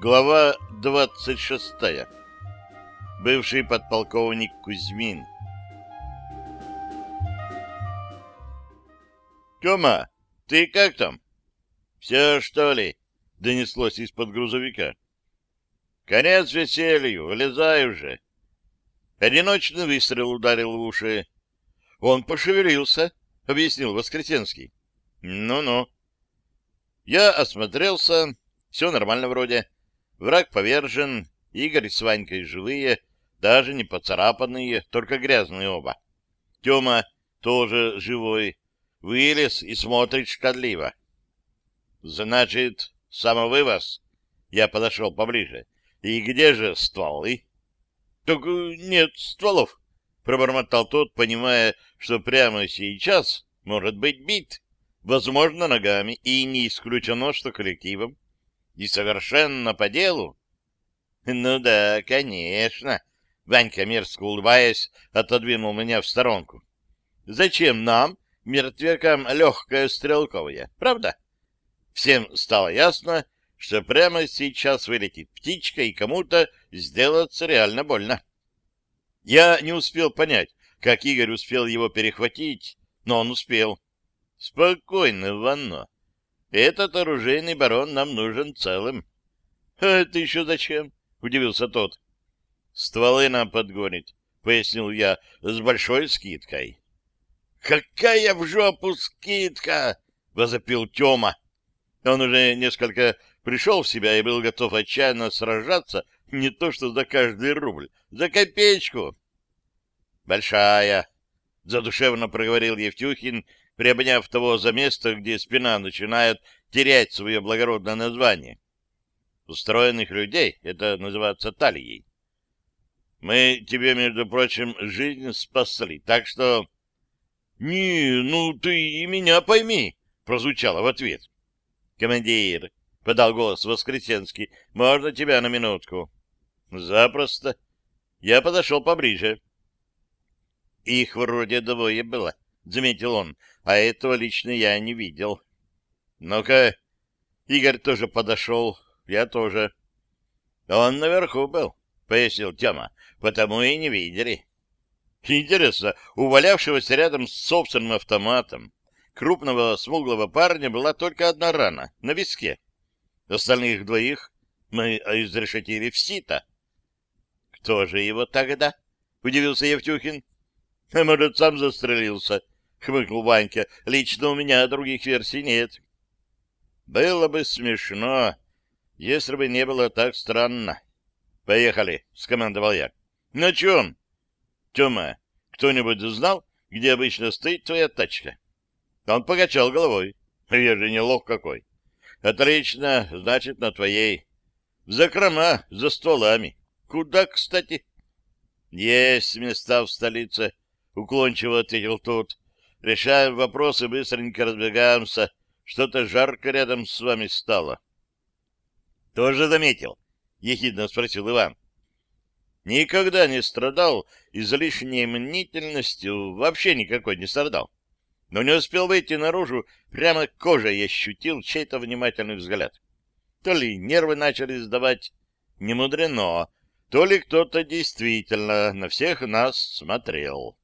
Глава 26. Бывший подполковник Кузьмин. «Тёма, ты как там?» «Все, что ли?» — донеслось из-под грузовика. «Конец веселью, вылезай уже!» Одиночный выстрел ударил в уши. «Он пошевелился», — объяснил Воскресенский. «Ну-ну». Я осмотрелся, все нормально вроде. Враг повержен, Игорь с Ванькой живые, даже не поцарапанные, только грязные оба. Тёма тоже живой, вылез и смотрит шкодливо. Значит, самовывоз? Я подошел поближе. И где же стволы? Так э, нет стволов, пробормотал тот, понимая, что прямо сейчас может быть бит, возможно, ногами, и не исключено, что коллективом. И совершенно по делу. Ну да, конечно. Ванька, мерзко улыбаясь, отодвинул меня в сторонку. Зачем нам, мертвякам, легкая стрелковая, правда? Всем стало ясно, что прямо сейчас вылетит птичка, и кому-то сделаться реально больно. Я не успел понять, как Игорь успел его перехватить, но он успел. Спокойно, Ванно. Этот оружейный барон нам нужен целым. — А это еще зачем? — удивился тот. — Стволы нам подгонит, — пояснил я, — с большой скидкой. — Какая в жопу скидка! — возопил Тёма. Он уже несколько пришел в себя и был готов отчаянно сражаться не то что за каждый рубль, за копеечку. — Большая, — задушевно проговорил Евтюхин, приобняв того за место, где спина начинает терять свое благородное название. Устроенных людей это называется талией. Мы тебе, между прочим, жизнь спасли, так что... — Не, ну ты и меня пойми, — прозвучало в ответ. — Командир, — подал голос Воскресенский, — можно тебя на минутку? — Запросто. Я подошел поближе. Их вроде двое было, — заметил он а этого лично я не видел. Ну-ка, Игорь тоже подошел, я тоже. Он наверху был, пояснил Тёма, потому и не видели. Интересно, у валявшегося рядом с собственным автоматом крупного смуглого парня была только одна рана на виске. Остальных двоих мы изрешетили в сито. — Кто же его тогда? — удивился Евтюхин. — Может, сам застрелился, — хмыкнул Ванька. — Лично у меня других версий нет. — Было бы смешно, если бы не было так странно. — Поехали, — скомандовал я. — На чем? — Тёма, кто-нибудь знал, где обычно стоит твоя тачка? Он покачал головой. — Я же не лох какой. — Отлично, значит, на твоей. — В закрома, за стволами. Куда, кстати? — Есть места в столице, — уклончиво ответил тот. Решаем вопросы, быстренько разбегаемся. Что-то жарко рядом с вами стало. — Тоже заметил? — ехидно спросил Иван. Никогда не страдал излишней мнительностью, вообще никакой не страдал. Но не успел выйти наружу, прямо кожей ощутил чей-то внимательный взгляд. То ли нервы начали сдавать, не мудрено, то ли кто-то действительно на всех нас смотрел.